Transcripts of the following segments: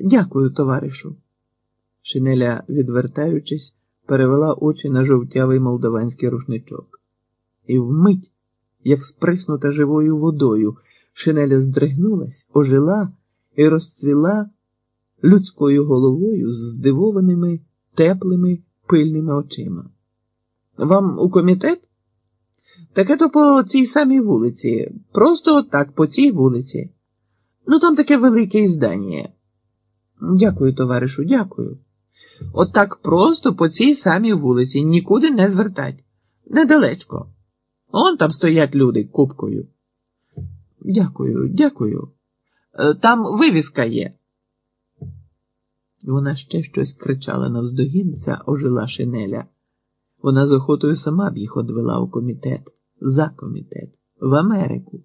Дякую, товаришу. Шинеля, відвертаючись, перевела очі на жовтявий молдаванський рушничок. І вмить, як сприснута живою водою, шинеля здригнулась, ожила і розцвіла людською головою з здивованими, теплими, пильними очима. Вам у комітет? Таке то по цій самій вулиці, просто отак, по цій вулиці. Ну, там таке велике іздання. Дякую, товаришу, дякую. От так просто по цій самій вулиці нікуди не звертать. Недалечко. Он там стоять люди купкою. Дякую, дякую. Е, Там вивіска є. Вона ще щось кричала навздогін, ця ожила шинеля. Вона з охотою сама б їх одвела у комітет, за комітет, в Америку,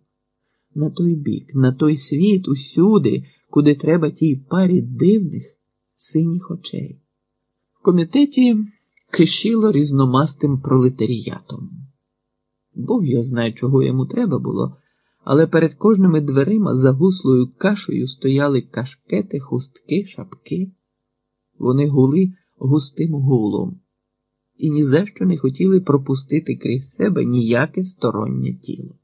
на той бік, на той світ, усюди, куди треба тій парі дивних синіх очей. В комітеті кишіло різномастим пролетаріятом. Бог його знає, чого йому треба було, але перед кожними дверима за гуслою кашею стояли кашкети, хустки, шапки. Вони гули густим гулом і ні за що не хотіли пропустити крізь себе ніяке стороннє тіло.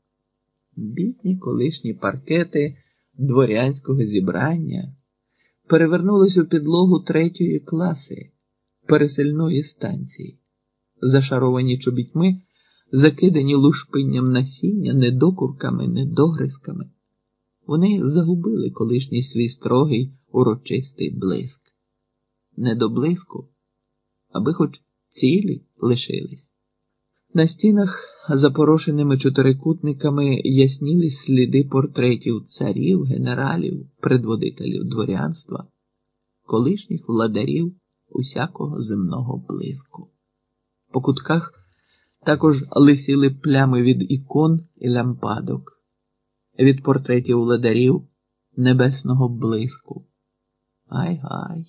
Бідні колишні паркети дворянського зібрання перевернулись у підлогу третьої класи пересильної станції, зашаровані чобітьми, закидані лушпинням насіння, недокурками, недогризками. Вони загубили колишній свій строгий урочистий блиск. Не до блиску, аби хоч цілі лишились. На стінах, запорошеними чотирикутниками, ясніли сліди портретів царів, генералів, предводителів дворянства, колишніх владарів усякого земного блиску. По кутках також лисіли плями від ікон і лямпадок, від портретів владарів небесного блиску. Ай-гай.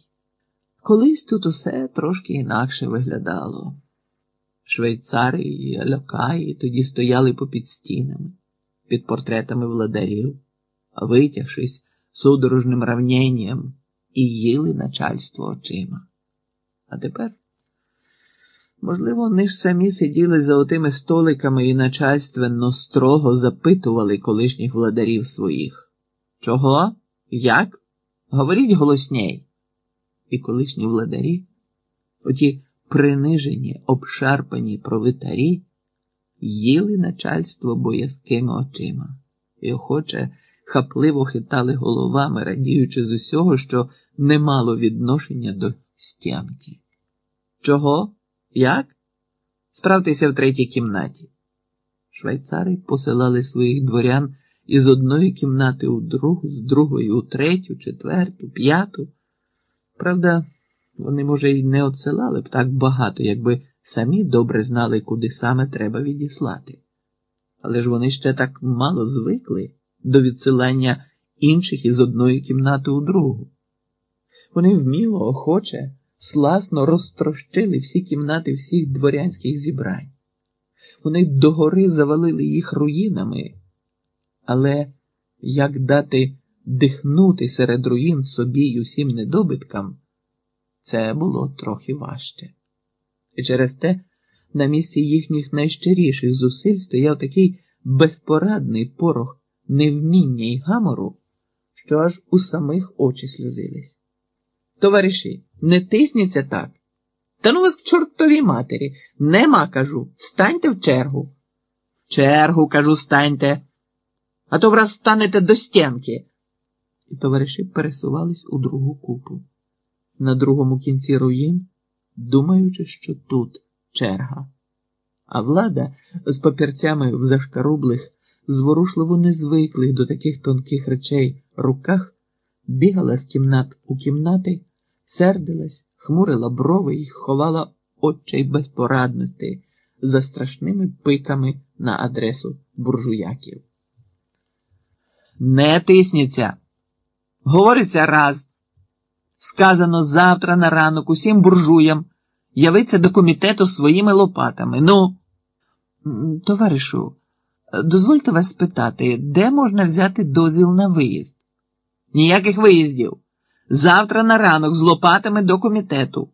Колись тут усе трошки інакше виглядало. Швейцари і локаї тоді стояли попід стінами, під портретами владарів, витягшись судорожним равненням і їли начальство очима. А тепер, можливо, вони ж самі сиділи за отими столиками і начальственно строго запитували колишніх владарів своїх. Чого? Як? Говоріть голосней і колишні владарі, оті принижені, обшарпані пролетарі, їли начальство боязкими очима і охоче хапливо хитали головами, радіючи з усього, що не мало відношення до стянки. Чого? Як? Справтеся в третій кімнаті. Швейцари посилали своїх дворян із одної кімнати у другу, з другої у третю, четверту, п'яту. Правда, вони, може, й не отсилали б так багато, якби самі добре знали, куди саме треба відіслати. Але ж вони ще так мало звикли до відсилання інших із одної кімнати у другу. Вони вміло, охоче, сласно розтрощили всі кімнати всіх дворянських зібрань. Вони догори завалили їх руїнами, але як дати дихнути серед руїн собі й усім недобиткам, це було трохи важче. І через те на місці їхніх найщиріших зусиль стояв такий безпорадний порох невміння й гамору, що аж у самих очі сльозились. Товариші, не тисніться так. Та ну вас к чортовій матері. Нема, кажу, станьте в чергу. В чергу, кажу, станьте, а то враз станете до стінки і товариші пересувались у другу купу. На другому кінці руїн, думаючи, що тут черга. А влада з папірцями в зашкарублих, зворушливо незвиклих до таких тонких речей руках, бігала з кімнат у кімнати, сердилась, хмурила брови і ховала очей безпорадності за страшними пиками на адресу буржуяків. Не тисніться! Говориться раз. Сказано завтра на ранок усім буржуям явиться до комітету своїми лопатами. Ну, товаришу, дозвольте вас спитати, де можна взяти дозвіл на виїзд? Ніяких виїздів. Завтра на ранок з лопатами до комітету.